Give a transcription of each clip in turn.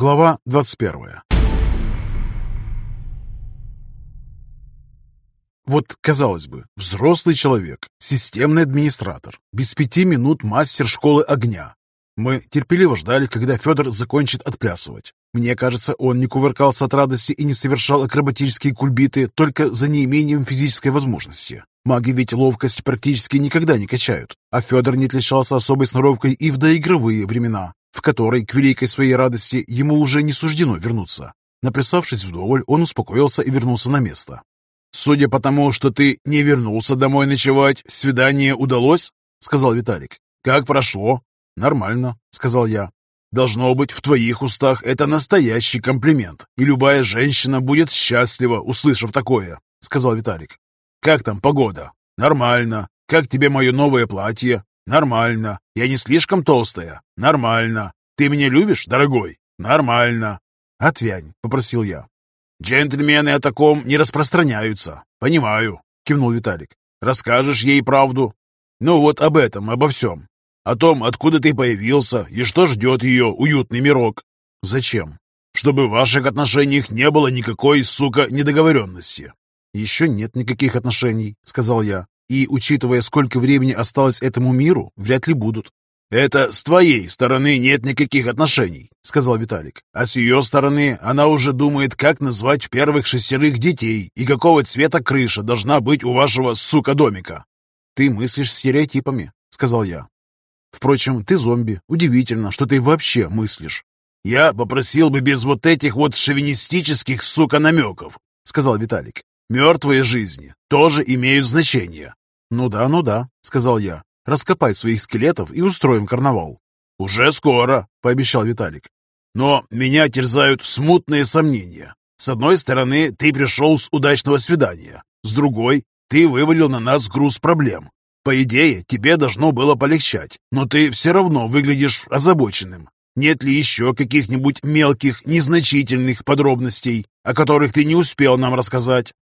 Глава 21 Вот, казалось бы, взрослый человек, системный администратор, без пяти минут мастер школы огня. Мы терпеливо ждали, когда Федор закончит отплясывать. Мне кажется, он не кувыркался от радости и не совершал акробатические кульбиты только за неимением физической возможности. Маги ведь ловкость практически никогда не качают, а Федор не отличался особой сноровкой и в доигровые времена, в которой, к великой своей радости, ему уже не суждено вернуться. Наплясавшись вдоволь, он успокоился и вернулся на место. «Судя по тому, что ты не вернулся домой ночевать, свидание удалось?» — сказал Виталик. «Как прошло?» «Нормально», — сказал я. «Должно быть, в твоих устах это настоящий комплимент, и любая женщина будет счастлива, услышав такое», — сказал Виталик. «Как там погода?» «Нормально. Как тебе мое новое платье?» «Нормально. Я не слишком толстая?» «Нормально. Ты меня любишь, дорогой?» «Нормально». «Отвянь», — попросил я. «Джентльмены о таком не распространяются». «Понимаю», — кивнул Виталик. «Расскажешь ей правду?» «Ну вот об этом, обо всем. О том, откуда ты появился и что ждет ее уютный мирок». «Зачем?» «Чтобы в ваших отношениях не было никакой, сука, недоговоренности». «Еще нет никаких отношений», — сказал я. «И, учитывая, сколько времени осталось этому миру, вряд ли будут». «Это с твоей стороны нет никаких отношений», — сказал Виталик. «А с ее стороны она уже думает, как назвать первых шестерых детей и какого цвета крыша должна быть у вашего сука-домика». «Ты мыслишь стереотипами», — сказал я. «Впрочем, ты зомби. Удивительно, что ты вообще мыслишь». «Я попросил бы без вот этих вот шовинистических, сука-намеков», — сказал Виталик. «Мертвые жизни тоже имеют значение». «Ну да, ну да», — сказал я. Раскопай своих скелетов и устроим карнавал». «Уже скоро», — пообещал Виталик. «Но меня терзают смутные сомнения. С одной стороны, ты пришел с удачного свидания. С другой, ты вывалил на нас груз проблем. По идее, тебе должно было полегчать, но ты все равно выглядишь озабоченным. Нет ли еще каких-нибудь мелких, незначительных подробностей, о которых ты не успел нам рассказать?»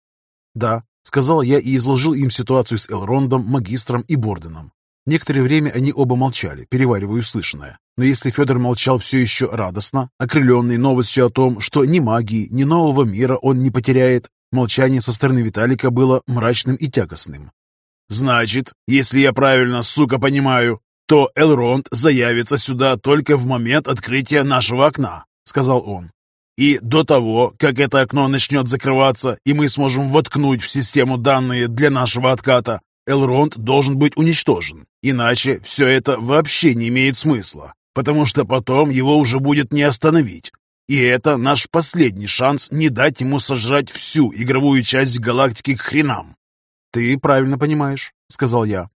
«Да», — сказал я и изложил им ситуацию с Элрондом, Магистром и Борденом. Некоторое время они оба молчали, переваривая услышанное. Но если Федор молчал все еще радостно, окрыленный новостью о том, что ни магии, ни нового мира он не потеряет, молчание со стороны Виталика было мрачным и тягостным. «Значит, если я правильно, сука, понимаю, то Элронд заявится сюда только в момент открытия нашего окна», — сказал он. «И до того, как это окно начнет закрываться, и мы сможем воткнуть в систему данные для нашего отката, Элронд должен быть уничтожен, иначе все это вообще не имеет смысла, потому что потом его уже будет не остановить. И это наш последний шанс не дать ему сожрать всю игровую часть галактики к хренам. «Ты правильно понимаешь», — сказал я.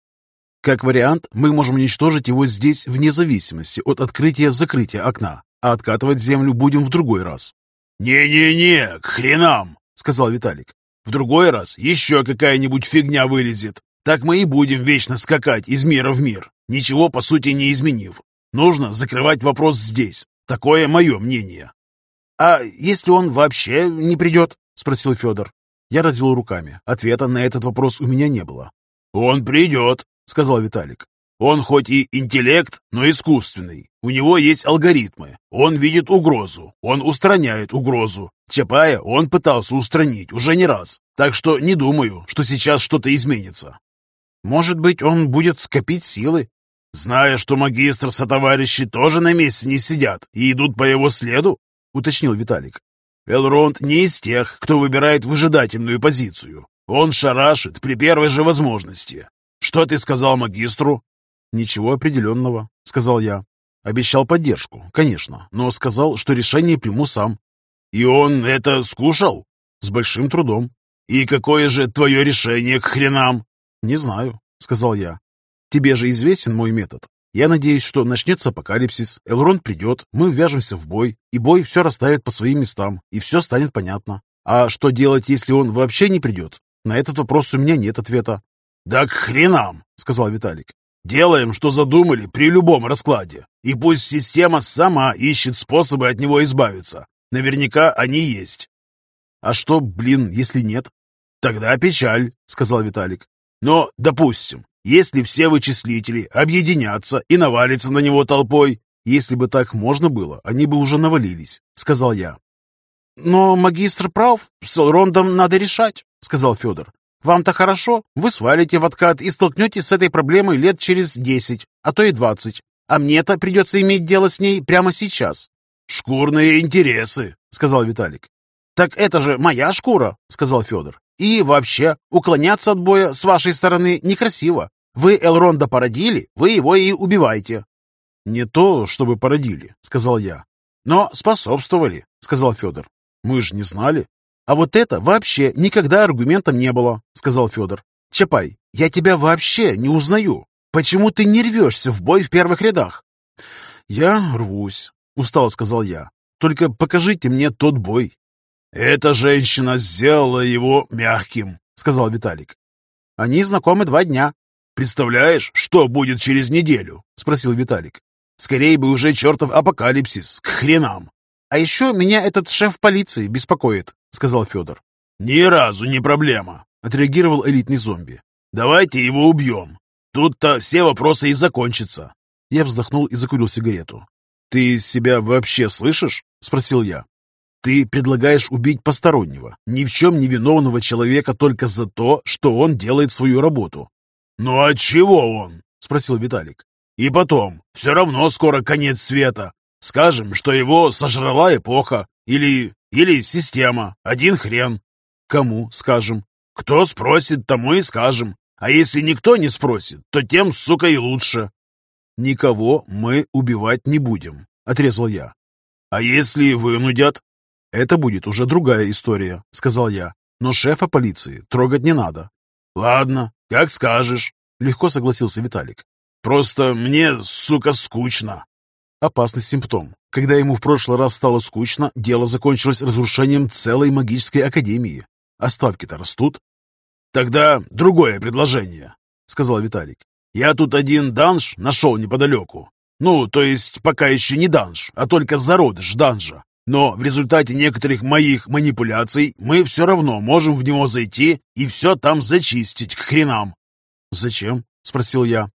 «Как вариант, мы можем уничтожить его здесь вне зависимости от открытия-закрытия окна, а откатывать Землю будем в другой раз». «Не-не-не, к хренам», — сказал Виталик. «В другой раз еще какая-нибудь фигня вылезет, так мы и будем вечно скакать из мира в мир, ничего по сути не изменив. Нужно закрывать вопрос здесь. Такое мое мнение. «А если он вообще не придет?» — спросил Федор. Я развел руками. Ответа на этот вопрос у меня не было. «Он придет», — сказал Виталик. «Он хоть и интеллект, но искусственный. У него есть алгоритмы. Он видит угрозу. Он устраняет угрозу. Чапая он пытался устранить уже не раз. Так что не думаю, что сейчас что-то изменится. Может быть, он будет скопить силы? Зная, что магистр со товарищи тоже на месте не сидят и идут по его следу, уточнил Виталик. Элронд не из тех, кто выбирает выжидательную позицию. Он шарашит при первой же возможности. Что ты сказал магистру? Ничего определенного, сказал я. Обещал поддержку, конечно, но сказал, что решение приму сам. И он это скушал? С большим трудом. И какое же твое решение к хренам? «Не знаю», — сказал я. «Тебе же известен мой метод. Я надеюсь, что начнется апокалипсис, Элрон придет, мы ввяжемся в бой, и бой все расставит по своим местам, и все станет понятно. А что делать, если он вообще не придет? На этот вопрос у меня нет ответа». «Да к хренам!» — сказал Виталик. «Делаем, что задумали при любом раскладе, и пусть система сама ищет способы от него избавиться. Наверняка они есть». «А что, блин, если нет?» «Тогда печаль», — сказал Виталик. Но, допустим, если все вычислители объединятся и навалятся на него толпой, Если бы так можно было, они бы уже навалились», — сказал я. «Но магистр прав, с Элрондом надо решать», — сказал Федор. «Вам-то хорошо, вы свалите в откат и столкнетесь с этой проблемой лет через десять, а то и двадцать. А мне-то придется иметь дело с ней прямо сейчас». «Шкурные интересы», — сказал Виталик. «Так это же моя шкура», — сказал Федор. «И вообще, уклоняться от боя с вашей стороны некрасиво. Вы Элронда породили, вы его и убиваете». «Не то, чтобы породили», — сказал я. «Но способствовали», — сказал Федор. «Мы же не знали». «А вот это вообще никогда аргументом не было», — сказал Федор. «Чапай, я тебя вообще не узнаю. Почему ты не рвешься в бой в первых рядах?» «Я рвусь», — устало сказал я. «Только покажите мне тот бой». «Эта женщина сделала его мягким», — сказал Виталик. «Они знакомы два дня». «Представляешь, что будет через неделю?» — спросил Виталик. «Скорее бы уже чертов апокалипсис, к хренам!» «А еще меня этот шеф полиции беспокоит», — сказал Федор. «Ни разу не проблема», — отреагировал элитный зомби. «Давайте его убьем. Тут-то все вопросы и закончатся». Я вздохнул и закурил сигарету. «Ты себя вообще слышишь?» — спросил я. «Ты предлагаешь убить постороннего, ни в чем не виновного человека только за то, что он делает свою работу». «Ну а чего он?» — спросил Виталик. «И потом, все равно скоро конец света. Скажем, что его сожрала эпоха или, или система. Один хрен. Кому скажем? Кто спросит, тому и скажем. А если никто не спросит, то тем, сука, и лучше. Никого мы убивать не будем, отрезал я. А если вынудят? Это будет уже другая история, сказал я. Но шефа полиции трогать не надо. Ладно, как скажешь, легко согласился Виталик. Просто мне, сука, скучно. Опасный симптом. Когда ему в прошлый раз стало скучно, дело закончилось разрушением целой магической академии. А ставки-то растут. «Тогда другое предложение», — сказал Виталик. «Я тут один данж нашел неподалеку. Ну, то есть пока еще не данж, а только зародыш данжа. Но в результате некоторых моих манипуляций мы все равно можем в него зайти и все там зачистить к хренам». «Зачем?» — спросил я.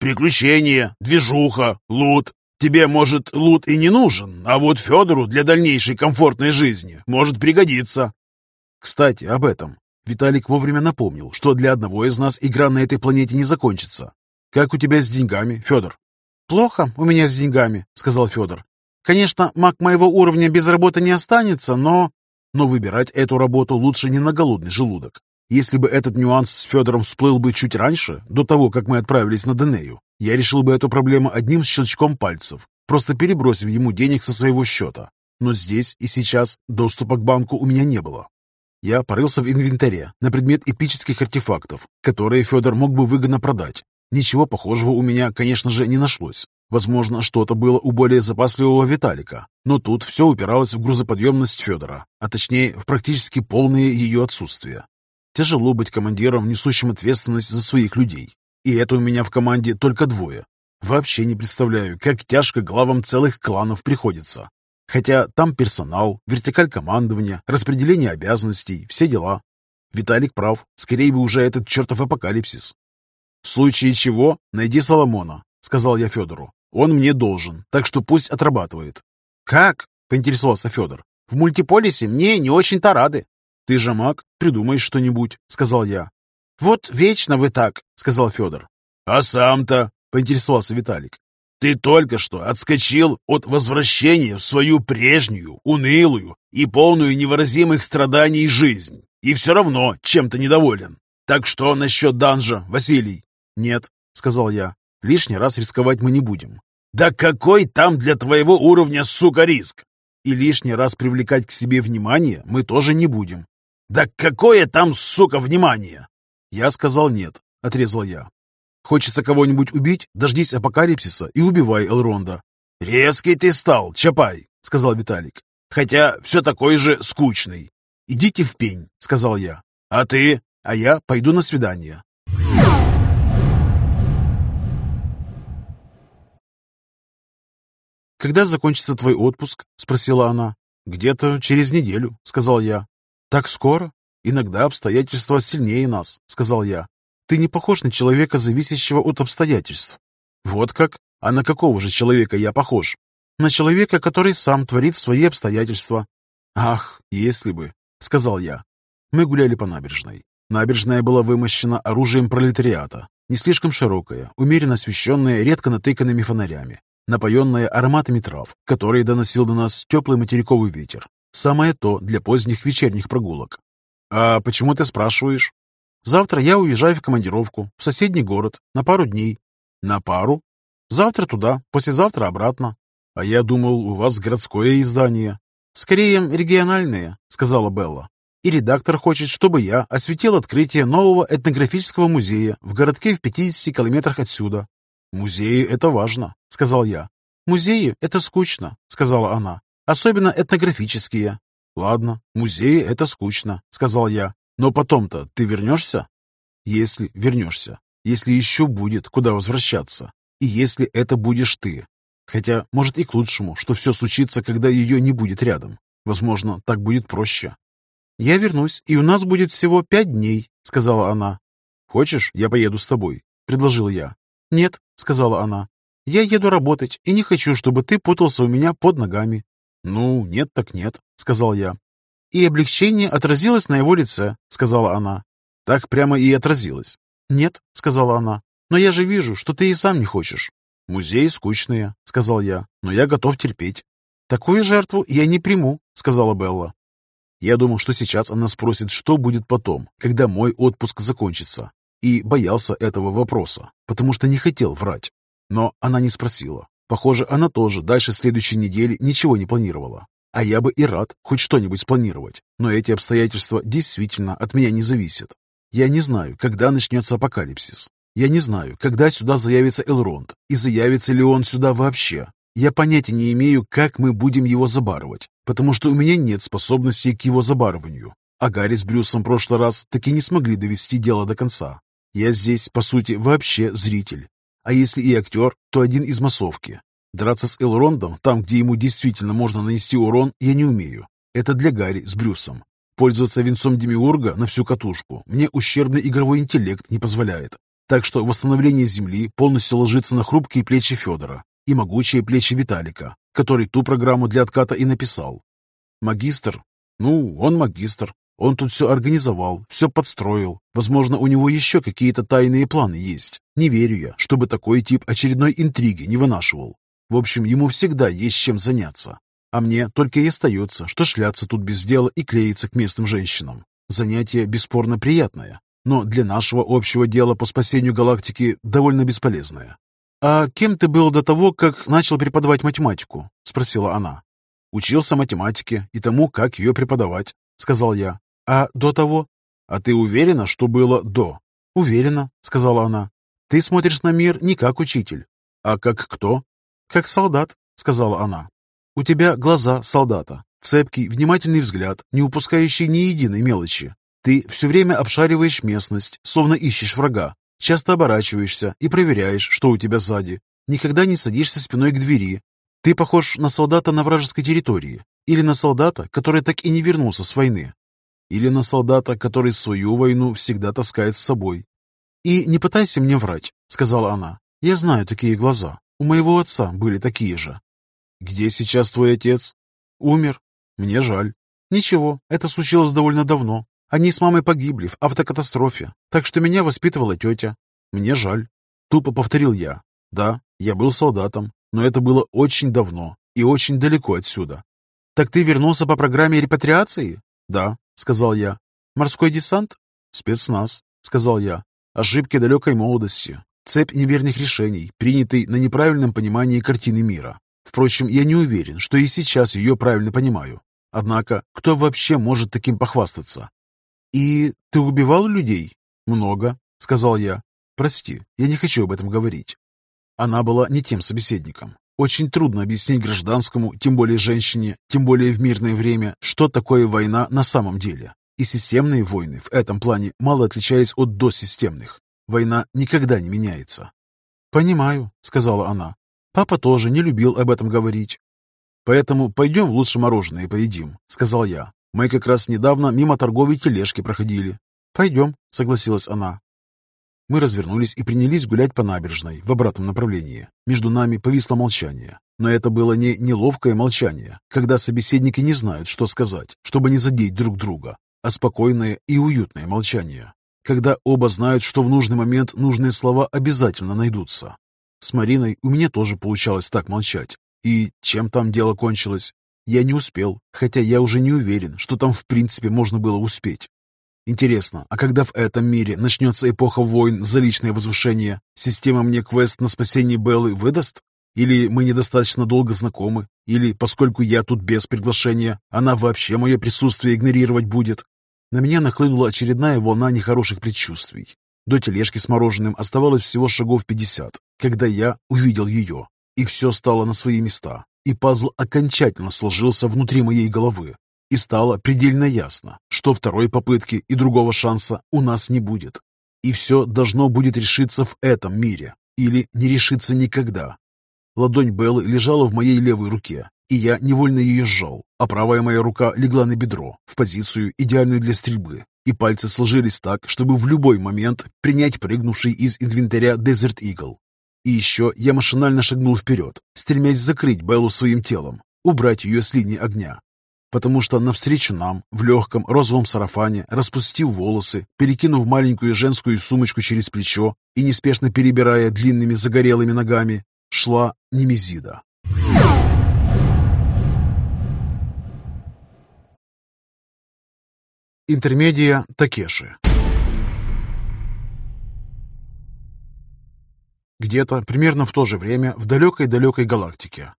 «Приключения, движуха, лут, Тебе, может, лут и не нужен, а вот Федору для дальнейшей комфортной жизни может пригодиться. Кстати, об этом. Виталик вовремя напомнил, что для одного из нас игра на этой планете не закончится. Как у тебя с деньгами, Федор? Плохо у меня с деньгами, сказал Федор. Конечно, маг моего уровня без работы не останется, но... Но выбирать эту работу лучше не на голодный желудок. Если бы этот нюанс с Федором всплыл бы чуть раньше, до того, как мы отправились на Денею, я решил бы эту проблему одним щелчком пальцев, просто перебросив ему денег со своего счета. Но здесь и сейчас доступа к банку у меня не было. Я порылся в инвентаре на предмет эпических артефактов, которые Федор мог бы выгодно продать. Ничего похожего у меня, конечно же, не нашлось. Возможно, что-то было у более запасливого Виталика, но тут все упиралось в грузоподъемность Федора, а точнее в практически полное ее отсутствие. Тяжело быть командиром, несущим ответственность за своих людей. И это у меня в команде только двое. Вообще не представляю, как тяжко главам целых кланов приходится. Хотя там персонал, вертикаль командования, распределение обязанностей, все дела. Виталик прав, скорее бы уже этот чертов апокалипсис. В случае чего, найди Соломона, сказал я Федору. Он мне должен, так что пусть отрабатывает. Как? поинтересовался Федор. В мультиполисе мне не очень-то рады. «Ты же маг, придумай что-нибудь», — сказал я. «Вот вечно вы так», — сказал Федор. «А сам-то?» — поинтересовался Виталик. «Ты только что отскочил от возвращения в свою прежнюю, унылую и полную невыразимых страданий жизнь, и все равно чем-то недоволен. Так что насчет данжа, Василий?» «Нет», — сказал я. «Лишний раз рисковать мы не будем». «Да какой там для твоего уровня, сука, риск?» «И лишний раз привлекать к себе внимание мы тоже не будем. «Да какое там, сука, внимание!» Я сказал нет, отрезал я. Хочется кого-нибудь убить, дождись апокалипсиса и убивай Элронда. «Резкий ты стал, Чапай», — сказал Виталик. «Хотя все такой же скучный». «Идите в пень», — сказал я. «А ты?» «А я пойду на свидание». «Когда закончится твой отпуск?» — спросила она. «Где-то через неделю», — сказал я. «Так скоро? Иногда обстоятельства сильнее нас», — сказал я. «Ты не похож на человека, зависящего от обстоятельств». «Вот как? А на какого же человека я похож? На человека, который сам творит свои обстоятельства. Ах, если бы, сказал я. Мы гуляли по набережной. Набережная была вымощена оружием пролетариата, не слишком широкая, умеренно освещенная редко натыканными фонарями, напоенная ароматами трав, которые доносил до нас теплый материковый ветер. Самое то для поздних вечерних прогулок. «А почему ты спрашиваешь?» «Завтра я уезжаю в командировку, в соседний город, на пару дней». «На пару?» «Завтра туда, послезавтра обратно». «А я думал, у вас городское издание». «Скорее региональное», — сказала Белла. «И редактор хочет, чтобы я осветил открытие нового этнографического музея в городке в 50 километрах отсюда». «Музеи — это важно», — сказал я. «Музеи — это скучно», — сказала она. «Особенно этнографические». «Ладно, музеи — это скучно», — сказал я. «Но потом-то ты вернешься?» «Если вернешься. Если еще будет, куда возвращаться. И если это будешь ты. Хотя, может и к лучшему, что все случится, когда ее не будет рядом. Возможно, так будет проще. «Я вернусь, и у нас будет всего пять дней», — сказала она. «Хочешь, я поеду с тобой?» — предложил я. «Нет», — сказала она. «Я еду работать, и не хочу, чтобы ты путался у меня под ногами». «Ну, нет так нет», — сказал я. «И облегчение отразилось на его лице», — сказала она. «Так прямо и отразилось». «Нет», — сказала она. «Но я же вижу, что ты и сам не хочешь». «Музеи скучные», — сказал я, — «но я готов терпеть». «Такую жертву я не приму», — сказала Белла. Я думал, что сейчас она спросит, что будет потом, когда мой отпуск закончится, и боялся этого вопроса, потому что не хотел врать. Но она не спросила. Похоже, она тоже дальше следующей недели ничего не планировала. А я бы и рад хоть что-нибудь спланировать, но эти обстоятельства действительно от меня не зависят. Я не знаю, когда начнется апокалипсис. Я не знаю, когда сюда заявится Элронд, и заявится ли он сюда вообще. Я понятия не имею, как мы будем его забарывать, потому что у меня нет способностей к его забарыванию. А Гарри с Брюсом прошлый раз таки не смогли довести дело до конца. Я здесь, по сути, вообще зритель. А если и актер, то один из массовки. Драться с Элрондом, там, где ему действительно можно нанести урон, я не умею. Это для Гарри с Брюсом. Пользоваться венцом Демиурга на всю катушку мне ущербный игровой интеллект не позволяет. Так что восстановление Земли полностью ложится на хрупкие плечи Федора и могучие плечи Виталика, который ту программу для отката и написал. Магистр? Ну, он магистр. Он тут все организовал, все подстроил. Возможно, у него еще какие-то тайные планы есть. Не верю я, чтобы такой тип очередной интриги не вынашивал. В общем, ему всегда есть чем заняться. А мне только и остается, что шляться тут без дела и клеиться к местным женщинам. Занятие бесспорно приятное, но для нашего общего дела по спасению галактики довольно бесполезное. «А кем ты был до того, как начал преподавать математику?» — спросила она. «Учился математике и тому, как ее преподавать», — сказал я. «А до того?» «А ты уверена, что было до?» «Уверена», — сказала она. «Ты смотришь на мир не как учитель». «А как кто?» «Как солдат», — сказала она. У тебя глаза солдата, цепкий, внимательный взгляд, не упускающий ни единой мелочи. Ты все время обшариваешь местность, словно ищешь врага. Часто оборачиваешься и проверяешь, что у тебя сзади. Никогда не садишься спиной к двери. Ты похож на солдата на вражеской территории. Или на солдата, который так и не вернулся с войны. Или на солдата, который свою войну всегда таскает с собой. «И не пытайся мне врать», — сказала она. «Я знаю такие глаза. У моего отца были такие же. «Где сейчас твой отец?» «Умер. Мне жаль». «Ничего, это случилось довольно давно. Они с мамой погибли в автокатастрофе, так что меня воспитывала тетя. Мне жаль». Тупо повторил я. «Да, я был солдатом, но это было очень давно и очень далеко отсюда». «Так ты вернулся по программе репатриации?» «Да», — сказал я. «Морской десант?» «Спецназ», — сказал я. «Ошибки далекой молодости. Цепь неверных решений, принятый на неправильном понимании картины мира. Впрочем, я не уверен, что и сейчас ее правильно понимаю. Однако, кто вообще может таким похвастаться? «И ты убивал людей?» «Много», — сказал я. «Прости, я не хочу об этом говорить». Она была не тем собеседником. Очень трудно объяснить гражданскому, тем более женщине, тем более в мирное время, что такое война на самом деле. И системные войны в этом плане мало отличались от досистемных. Война никогда не меняется. «Понимаю», — сказала она. Папа тоже не любил об этом говорить. «Поэтому пойдем лучше мороженое поедим», — сказал я. «Мы как раз недавно мимо торговой тележки проходили». «Пойдем», — согласилась она. Мы развернулись и принялись гулять по набережной в обратном направлении. Между нами повисло молчание. Но это было не неловкое молчание, когда собеседники не знают, что сказать, чтобы не задеть друг друга, а спокойное и уютное молчание, когда оба знают, что в нужный момент нужные слова обязательно найдутся. С Мариной у меня тоже получалось так молчать. И чем там дело кончилось? Я не успел, хотя я уже не уверен, что там в принципе можно было успеть. Интересно, а когда в этом мире начнется эпоха войн за личное возвышение, система мне квест на спасение Беллы выдаст? Или мы недостаточно долго знакомы? Или, поскольку я тут без приглашения, она вообще мое присутствие игнорировать будет? На меня нахлынула очередная волна нехороших предчувствий. До тележки с мороженым оставалось всего шагов пятьдесят, когда я увидел ее, и все стало на свои места, и пазл окончательно сложился внутри моей головы и стало предельно ясно, что второй попытки и другого шанса у нас не будет. И все должно будет решиться в этом мире, или не решиться никогда. Ладонь Беллы лежала в моей левой руке, и я невольно ее сжал, а правая моя рука легла на бедро, в позицию, идеальную для стрельбы, и пальцы сложились так, чтобы в любой момент принять прыгнувший из инвентаря Desert Eagle. И еще я машинально шагнул вперед, стремясь закрыть Беллу своим телом, убрать ее с линии огня, потому что навстречу нам, в легком розовом сарафане, распустив волосы, перекинув маленькую женскую сумочку через плечо и неспешно перебирая длинными загорелыми ногами, шла Немезида. Интермедия Такеши Где-то примерно в то же время в далекой-далекой галактике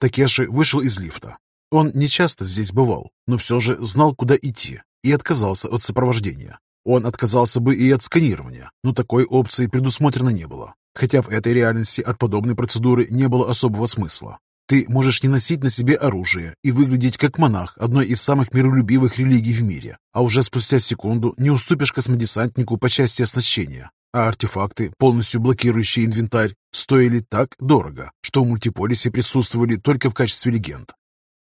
Такеши вышел из лифта, он не часто здесь бывал, но все же знал, куда идти, и отказался от сопровождения. Он отказался бы и от сканирования, но такой опции предусмотрено не было. Хотя в этой реальности от подобной процедуры не было особого смысла. Ты можешь не носить на себе оружие и выглядеть как монах одной из самых миролюбивых религий в мире, а уже спустя секунду не уступишь космодесантнику по части оснащения. А артефакты, полностью блокирующие инвентарь, стоили так дорого, что в мультиполисе присутствовали только в качестве легенд.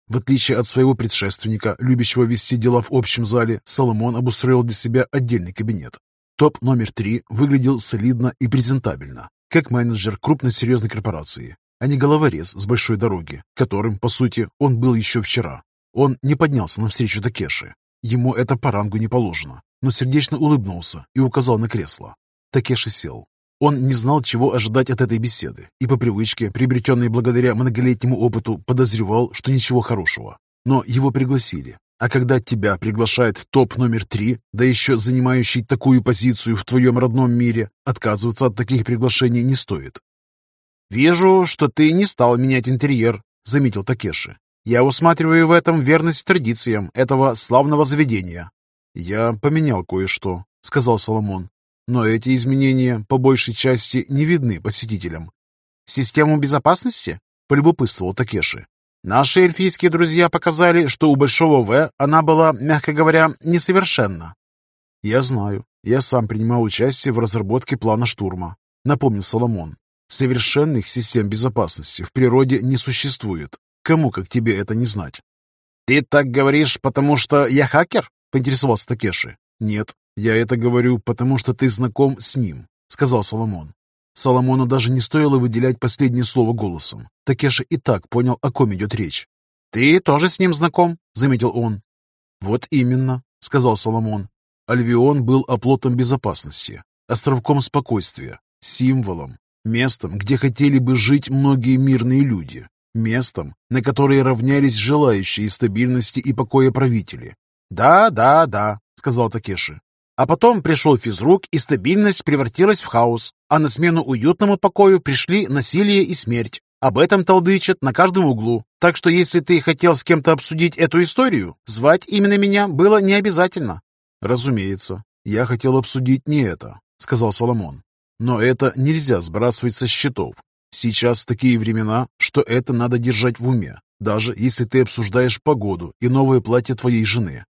В отличие от своего предшественника, любящего вести дела в общем зале, Соломон обустроил для себя отдельный кабинет. Топ номер три выглядел солидно и презентабельно, как менеджер крупной серьезной корпорации, а не головорез с большой дороги, которым, по сути, он был еще вчера. Он не поднялся навстречу Такеши. Ему это по рангу не положено, но сердечно улыбнулся и указал на кресло. Такеши сел. Он не знал, чего ожидать от этой беседы, и по привычке, приобретенной благодаря многолетнему опыту, подозревал, что ничего хорошего. Но его пригласили. А когда тебя приглашает топ номер три, да еще занимающий такую позицию в твоем родном мире, отказываться от таких приглашений не стоит. «Вижу, что ты не стал менять интерьер», — заметил Такеши. «Я усматриваю в этом верность традициям этого славного заведения». «Я поменял кое-что», — сказал Соломон. Но эти изменения по большей части не видны посетителям. «Систему безопасности?» – полюбопытствовал Такеши. «Наши эльфийские друзья показали, что у Большого В она была, мягко говоря, несовершенна». «Я знаю. Я сам принимал участие в разработке плана штурма», – напомнил Соломон. «Совершенных систем безопасности в природе не существует. Кому, как тебе, это не знать?» «Ты так говоришь, потому что я хакер?» – поинтересовался Такеши. «Нет, «Я это говорю, потому что ты знаком с ним», — сказал Соломон. Соломону даже не стоило выделять последнее слово голосом. Такеша и так понял, о ком идет речь. «Ты тоже с ним знаком?» — заметил он. «Вот именно», — сказал Соломон. Альвион был оплотом безопасности, островком спокойствия, символом, местом, где хотели бы жить многие мирные люди, местом, на которое равнялись желающие стабильности и покоя правители. «Да, да, да», — сказал Такеши. А потом пришел физрук, и стабильность превратилась в хаос, а на смену уютному покою пришли насилие и смерть. Об этом толдычат на каждом углу. Так что если ты хотел с кем-то обсудить эту историю, звать именно меня было не обязательно. Разумеется, я хотел обсудить не это, сказал Соломон. Но это нельзя сбрасывать со счетов. Сейчас такие времена, что это надо держать в уме, даже если ты обсуждаешь погоду и новое платье твоей жены.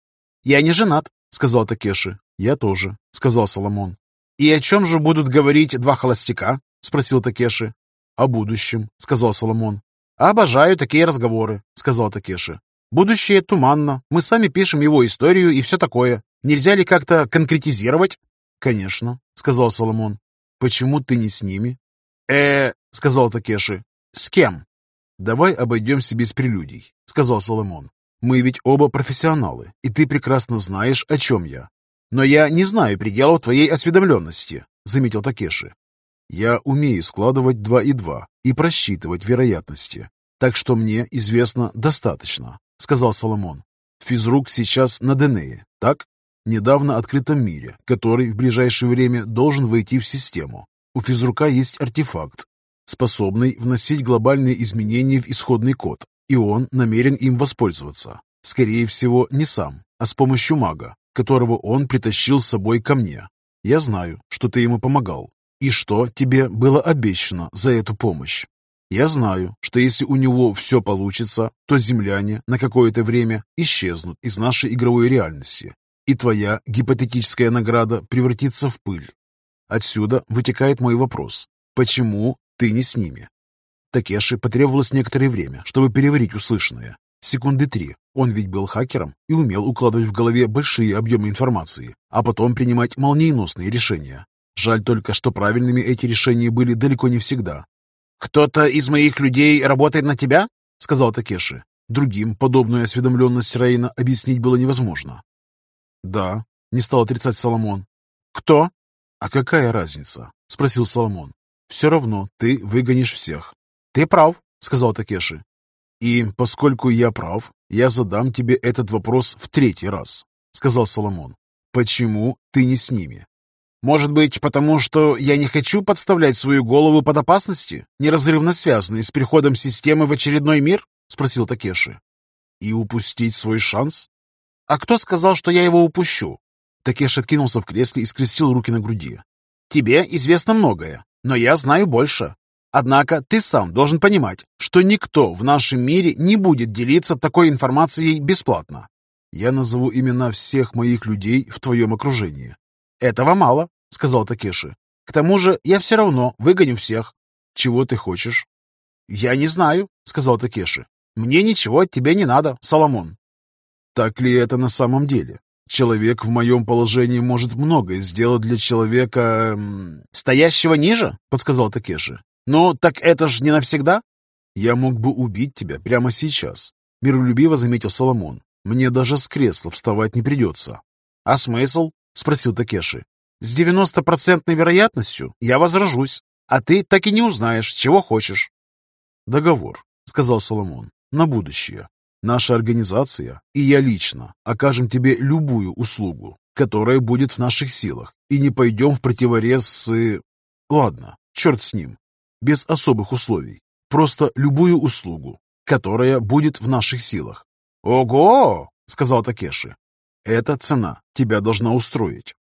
«Я не женат», — сказал Такеши. «Я тоже», — сказал Соломон. «И о чем же будут говорить два холостяка?» — спросил Такеши. «О будущем», — сказал Соломон. «Обожаю такие разговоры», — сказал Такеши. «Будущее туманно. Мы сами пишем его историю и все такое. Нельзя ли как-то конкретизировать?» «Конечно», — сказал Соломон. «Почему ты не с ними?» э сказал Такеши. «С кем?» «Давай обойдемся без прелюдий», — сказал Соломон. «Мы ведь оба профессионалы, и ты прекрасно знаешь, о чем я». «Но я не знаю пределов твоей осведомленности», — заметил Такеши. «Я умею складывать два и два и просчитывать вероятности, так что мне известно достаточно», — сказал Соломон. «Физрук сейчас на Денее, так? Недавно открытом мире, который в ближайшее время должен войти в систему. У физрука есть артефакт, способный вносить глобальные изменения в исходный код, и он намерен им воспользоваться. Скорее всего, не сам, а с помощью мага, которого он притащил с собой ко мне. Я знаю, что ты ему помогал, и что тебе было обещано за эту помощь. Я знаю, что если у него все получится, то земляне на какое-то время исчезнут из нашей игровой реальности, и твоя гипотетическая награда превратится в пыль. Отсюда вытекает мой вопрос. Почему ты не с ними. Такеши потребовалось некоторое время, чтобы переварить услышанное. Секунды три. Он ведь был хакером и умел укладывать в голове большие объемы информации, а потом принимать молниеносные решения. Жаль только, что правильными эти решения были далеко не всегда. «Кто-то из моих людей работает на тебя?» — сказал Такеши. Другим подобную осведомленность Рейна объяснить было невозможно. «Да», — не стал отрицать Соломон. «Кто?» «А какая разница?» — спросил Соломон. Все равно ты выгонишь всех. Ты прав, сказал Такеши. И поскольку я прав, я задам тебе этот вопрос в третий раз, сказал Соломон. Почему ты не с ними? Может быть, потому что я не хочу подставлять свою голову под опасности, неразрывно связанные с приходом системы в очередной мир? Спросил Такеши. И упустить свой шанс? А кто сказал, что я его упущу? Такеши откинулся в кресле и скрестил руки на груди. Тебе известно многое, но я знаю больше. Однако ты сам должен понимать, что никто в нашем мире не будет делиться такой информацией бесплатно. Я назову имена всех моих людей в твоем окружении. Этого мало, сказал Такеши. К тому же я все равно выгоню всех. Чего ты хочешь? Я не знаю, сказал Такеши. Мне ничего от тебя не надо, Соломон. Так ли это на самом деле? Человек в моем положении может многое сделать для человека... «Стоящего ниже?» — подсказал Такеши. «Ну, так это ж не навсегда?» «Я мог бы убить тебя прямо сейчас», — миролюбиво заметил Соломон. «Мне даже с кресла вставать не придется». «А смысл?» — спросил Такеши. «С девяностопроцентной вероятностью я возражусь, а ты так и не узнаешь, чего хочешь». «Договор», — сказал Соломон, — «на будущее. Наша организация и я лично окажем тебе любую услугу, которая будет в наших силах, и не пойдем в противорез с... Ладно, черт с ним. Без особых условий. Просто любую услугу, которая будет в наших силах. «Ого!» — сказал Такеши. «Эта цена тебя должна устроить».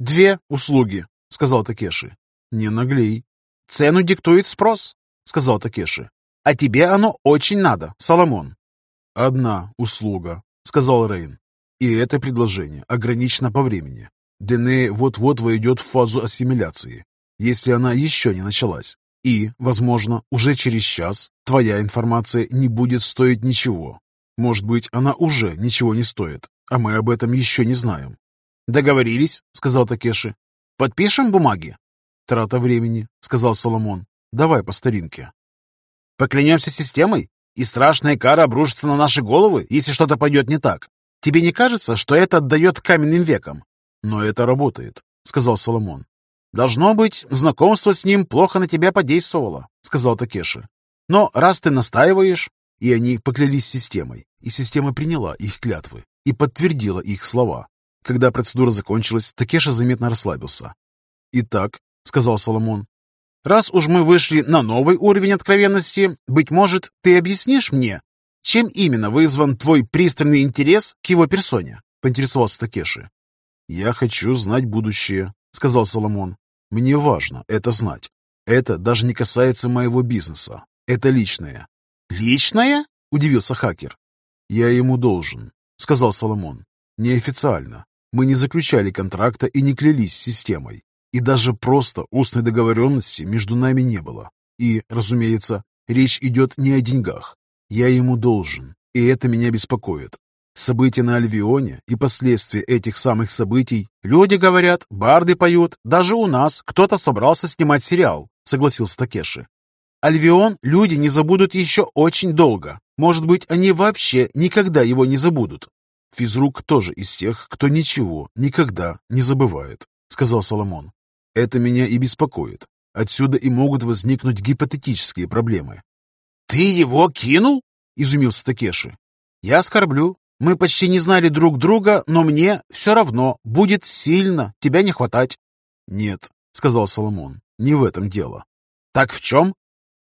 «Две услуги», — сказал Такеши. «Не наглей». «Цену диктует спрос», — сказал Такеши. «А тебе оно очень надо, Соломон». «Одна услуга», — сказал Рейн. «И это предложение ограничено по времени. Дене вот-вот войдет в фазу ассимиляции, если она еще не началась. И, возможно, уже через час твоя информация не будет стоить ничего. Может быть, она уже ничего не стоит, а мы об этом еще не знаем». «Договорились», — сказал Такеши. «Подпишем бумаги?» «Трата времени», — сказал Соломон. «Давай по старинке». «Поклянемся системой?» И страшная кара обрушится на наши головы, если что-то пойдет не так. Тебе не кажется, что это отдает каменным векам? Но это работает, сказал Соломон. Должно быть, знакомство с ним плохо на тебя подействовало, сказал Такеши. Но раз ты настаиваешь... И они поклялись системой, и система приняла их клятвы и подтвердила их слова. Когда процедура закончилась, Такеша заметно расслабился. «Итак», — сказал Соломон, Раз уж мы вышли на новый уровень откровенности, быть может, ты объяснишь мне, чем именно вызван твой пристальный интерес к его персоне?» — поинтересовался Такеши. «Я хочу знать будущее», — сказал Соломон. «Мне важно это знать. Это даже не касается моего бизнеса. Это личное». «Личное?» — удивился хакер. «Я ему должен», — сказал Соломон. «Неофициально. Мы не заключали контракта и не клялись системой. И даже просто устной договоренности между нами не было. И, разумеется, речь идет не о деньгах. Я ему должен, и это меня беспокоит. События на Альвионе и последствия этих самых событий. Люди говорят, барды поют. Даже у нас кто-то собрался снимать сериал, согласился Такеши. Альвион люди не забудут еще очень долго. Может быть, они вообще никогда его не забудут. Физрук тоже из тех, кто ничего никогда не забывает, сказал Соломон. Это меня и беспокоит. Отсюда и могут возникнуть гипотетические проблемы. «Ты его кинул?» — изумился Такеши. «Я скорблю. Мы почти не знали друг друга, но мне все равно будет сильно тебя не хватать». «Нет», — сказал Соломон, — «не в этом дело». «Так в чем?»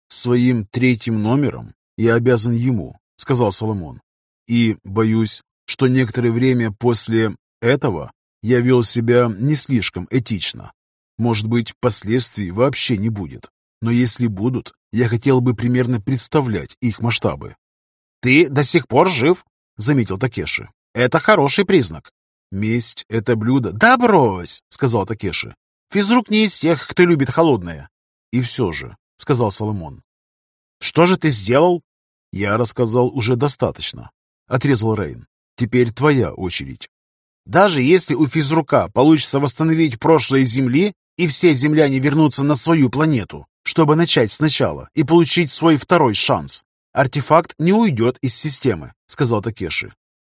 «Своим третьим номером я обязан ему», — сказал Соломон. «И боюсь, что некоторое время после этого я вел себя не слишком этично. Может быть, последствий вообще не будет. Но если будут, я хотел бы примерно представлять их масштабы. «Ты до сих пор жив», — заметил Такеши. «Это хороший признак». «Месть — это блюдо». «Да брось», — сказал Такеши. «Физрук не из тех, кто любит холодное». «И все же», — сказал Соломон. «Что же ты сделал?» «Я рассказал уже достаточно», — отрезал Рейн. «Теперь твоя очередь». «Даже если у физрука получится восстановить прошлое Земли, и все земляне вернутся на свою планету, чтобы начать сначала и получить свой второй шанс. Артефакт не уйдет из системы, сказал Такеши.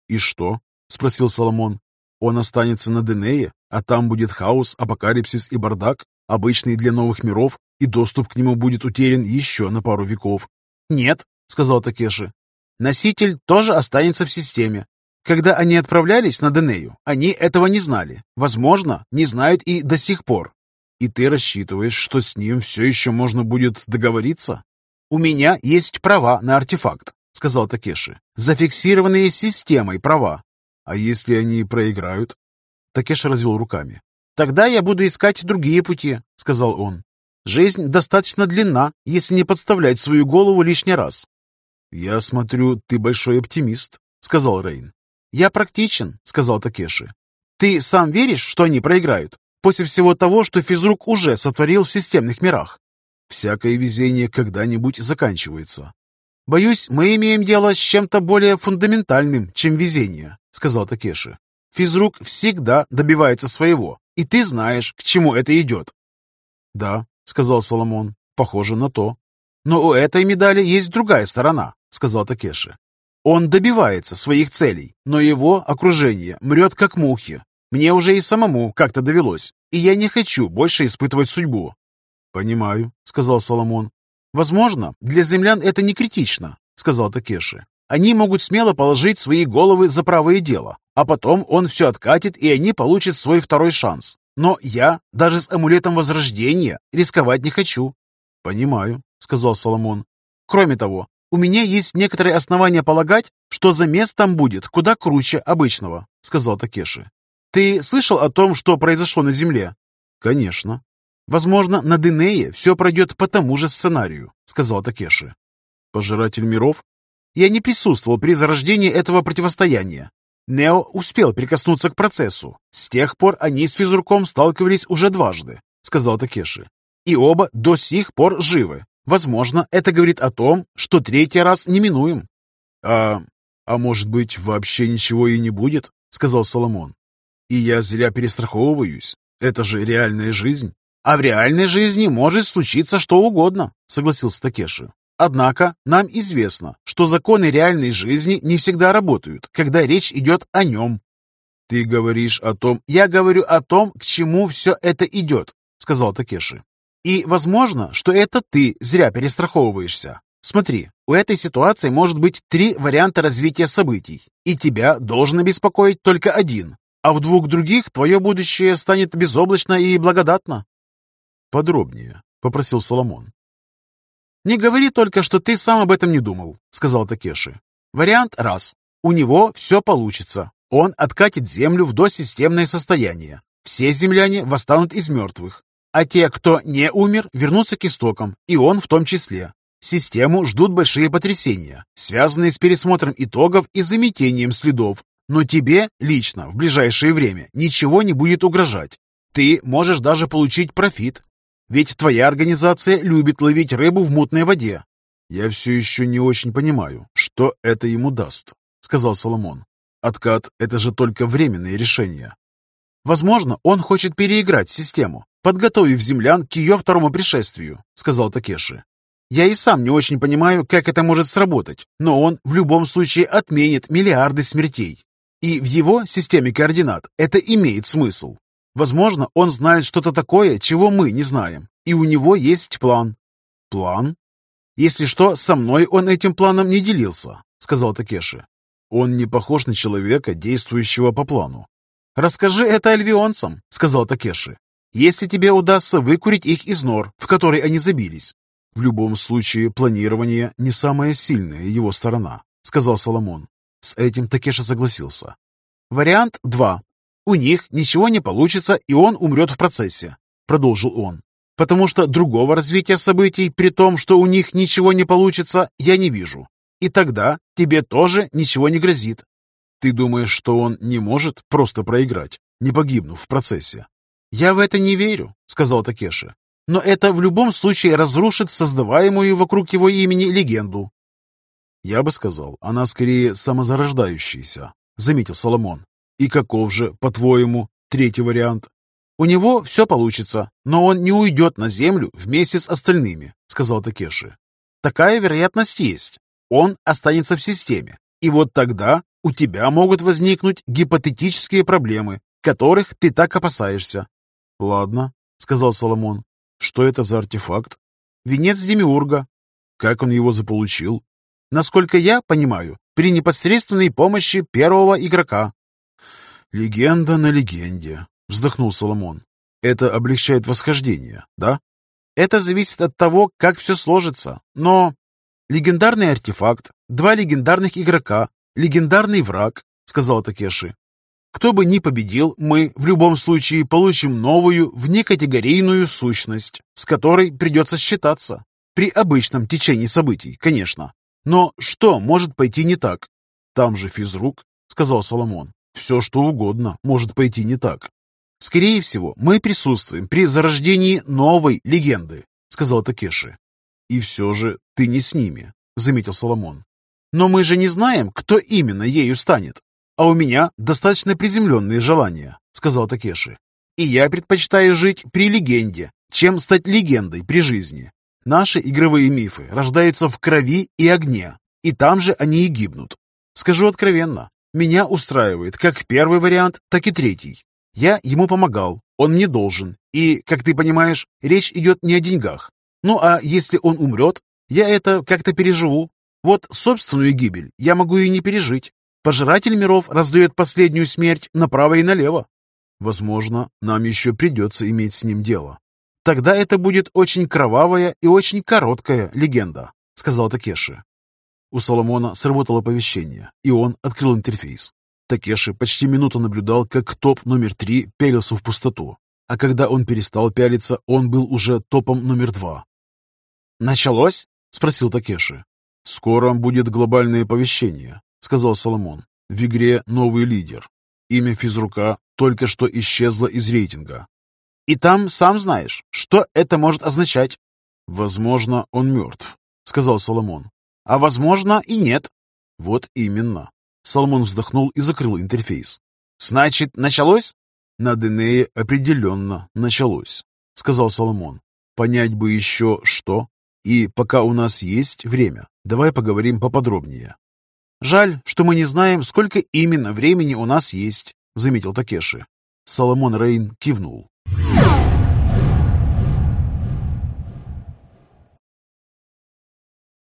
И что? спросил Соломон. Он останется на Денее, а там будет хаос, апокалипсис и бардак, обычный для новых миров, и доступ к нему будет утерян еще на пару веков. Нет, сказал Такеши. Носитель тоже останется в системе. Когда они отправлялись на Денею, они этого не знали. Возможно, не знают и до сих пор. И ты рассчитываешь, что с ним все еще можно будет договориться? У меня есть права на артефакт, сказал Такеши. Зафиксированные системой права. А если они проиграют? Такеши развел руками. Тогда я буду искать другие пути, сказал он. Жизнь достаточно длинна, если не подставлять свою голову лишний раз. «Я смотрю, ты большой оптимист», — сказал Рейн. «Я практичен», — сказал Такеши. «Ты сам веришь, что они проиграют?» после всего того, что физрук уже сотворил в системных мирах. Всякое везение когда-нибудь заканчивается. «Боюсь, мы имеем дело с чем-то более фундаментальным, чем везение», — сказал Такеши. «Физрук всегда добивается своего, и ты знаешь, к чему это идет». «Да», — сказал Соломон, — «похоже на то». «Но у этой медали есть другая сторона», — сказал Такеши. «Он добивается своих целей, но его окружение мрет как мухи, мне уже и самому как-то довелось, и я не хочу больше испытывать судьбу». «Понимаю», — сказал Соломон. «Возможно, для землян это не критично», — сказал Такеши. «Они могут смело положить свои головы за правое дело, а потом он все откатит, и они получат свой второй шанс. Но я, даже с амулетом Возрождения, рисковать не хочу». «Понимаю», — сказал Соломон. «Кроме того, у меня есть некоторые основания полагать, что замес там будет куда круче обычного», — сказал Такеши. Ты слышал о том, что произошло на Земле? Конечно. Возможно, на Денее все пройдет по тому же сценарию, сказал Такеши. Пожиратель миров? Я не присутствовал при зарождении этого противостояния. Нео успел прикоснуться к процессу. С тех пор они с физруком сталкивались уже дважды, сказал Такеши. И оба до сих пор живы. Возможно, это говорит о том, что третий раз неминуем. А, а может быть, вообще ничего и не будет? сказал Соломон. И я зря перестраховываюсь. Это же реальная жизнь. А в реальной жизни может случиться что угодно, согласился Такеши. Однако нам известно, что законы реальной жизни не всегда работают, когда речь идет о нем. Ты говоришь о том... Я говорю о том, к чему все это идет, сказал Такеши. И возможно, что это ты зря перестраховываешься. Смотри, у этой ситуации может быть три варианта развития событий, и тебя должен беспокоить только один а в двух других твое будущее станет безоблачно и благодатно. Подробнее, попросил Соломон. Не говори только, что ты сам об этом не думал, сказал Такеши. Вариант раз. У него все получится. Он откатит Землю в досистемное состояние. Все земляне восстанут из мертвых. А те, кто не умер, вернутся к истокам, и он в том числе. Систему ждут большие потрясения, связанные с пересмотром итогов и заметением следов, но тебе лично в ближайшее время ничего не будет угрожать. Ты можешь даже получить профит. Ведь твоя организация любит ловить рыбу в мутной воде. Я все еще не очень понимаю, что это ему даст, сказал Соломон. Откат – это же только временное решение. Возможно, он хочет переиграть систему, подготовив землян к ее второму пришествию, сказал Такеши. Я и сам не очень понимаю, как это может сработать, но он в любом случае отменит миллиарды смертей. И в его системе координат это имеет смысл. Возможно, он знает что-то такое, чего мы не знаем, и у него есть план. План? Если что, со мной он этим планом не делился, сказал Такеши. Он не похож на человека, действующего по плану. «Расскажи это альвионцам», — сказал Такеши. «Если тебе удастся выкурить их из нор, в которой они забились». «В любом случае, планирование не самая сильная его сторона», — сказал Соломон. С этим Такеша согласился. «Вариант 2. У них ничего не получится, и он умрет в процессе», — продолжил он. «Потому что другого развития событий, при том, что у них ничего не получится, я не вижу. И тогда тебе тоже ничего не грозит. Ты думаешь, что он не может просто проиграть, не погибнув в процессе? Я в это не верю, сказал Такеши. Но это в любом случае разрушит создаваемую вокруг его имени легенду. Я бы сказал, она скорее самозарождающаяся, заметил Соломон. И каков же, по-твоему, третий вариант? У него все получится, но он не уйдет на землю вместе с остальными, сказал Такеши. Такая вероятность есть. Он останется в системе. И вот тогда у тебя могут возникнуть гипотетические проблемы, которых ты так опасаешься. «Ладно», — сказал Соломон. «Что это за артефакт?» «Венец Демиурга». «Как он его заполучил?» «Насколько я понимаю, при непосредственной помощи первого игрока». «Легенда на легенде», — вздохнул Соломон. «Это облегчает восхождение, да?» «Это зависит от того, как все сложится, но...» «Легендарный артефакт, два легендарных игрока, легендарный враг», — сказал Такеши. «Кто бы ни победил, мы в любом случае получим новую, внекатегорийную сущность, с которой придется считаться. При обычном течении событий, конечно. Но что может пойти не так?» «Там же физрук», — сказал Соломон. «Все, что угодно может пойти не так». «Скорее всего, мы присутствуем при зарождении новой легенды», — сказал Такеши. «И все же ты не с ними», — заметил Соломон. «Но мы же не знаем, кто именно ею станет. А у меня достаточно приземленные желания», — сказал Такеши. «И я предпочитаю жить при легенде, чем стать легендой при жизни. Наши игровые мифы рождаются в крови и огне, и там же они и гибнут. Скажу откровенно, меня устраивает как первый вариант, так и третий. Я ему помогал, он мне должен, и, как ты понимаешь, речь идет не о деньгах. Ну а если он умрет, я это как-то переживу. Вот собственную гибель я могу и не пережить. Пожиратель миров раздает последнюю смерть направо и налево. Возможно, нам еще придется иметь с ним дело. Тогда это будет очень кровавая и очень короткая легенда, сказал Такеши. У Соломона сработало оповещение, и он открыл интерфейс. Такеши почти минуту наблюдал, как топ номер три пялился в пустоту, а когда он перестал пялиться, он был уже топом номер два. «Началось?» — спросил Такеши. «Скоро будет глобальное оповещение», — сказал Соломон. «В игре новый лидер. Имя физрука только что исчезло из рейтинга». «И там, сам знаешь, что это может означать?» «Возможно, он мертв», — сказал Соломон. «А возможно и нет». «Вот именно». Соломон вздохнул и закрыл интерфейс. «Значит, началось?» «На Денее определенно началось», — сказал Соломон. «Понять бы еще, что и пока у нас есть время, давай поговорим поподробнее. Жаль, что мы не знаем, сколько именно времени у нас есть, заметил Такеши. Соломон Рейн кивнул.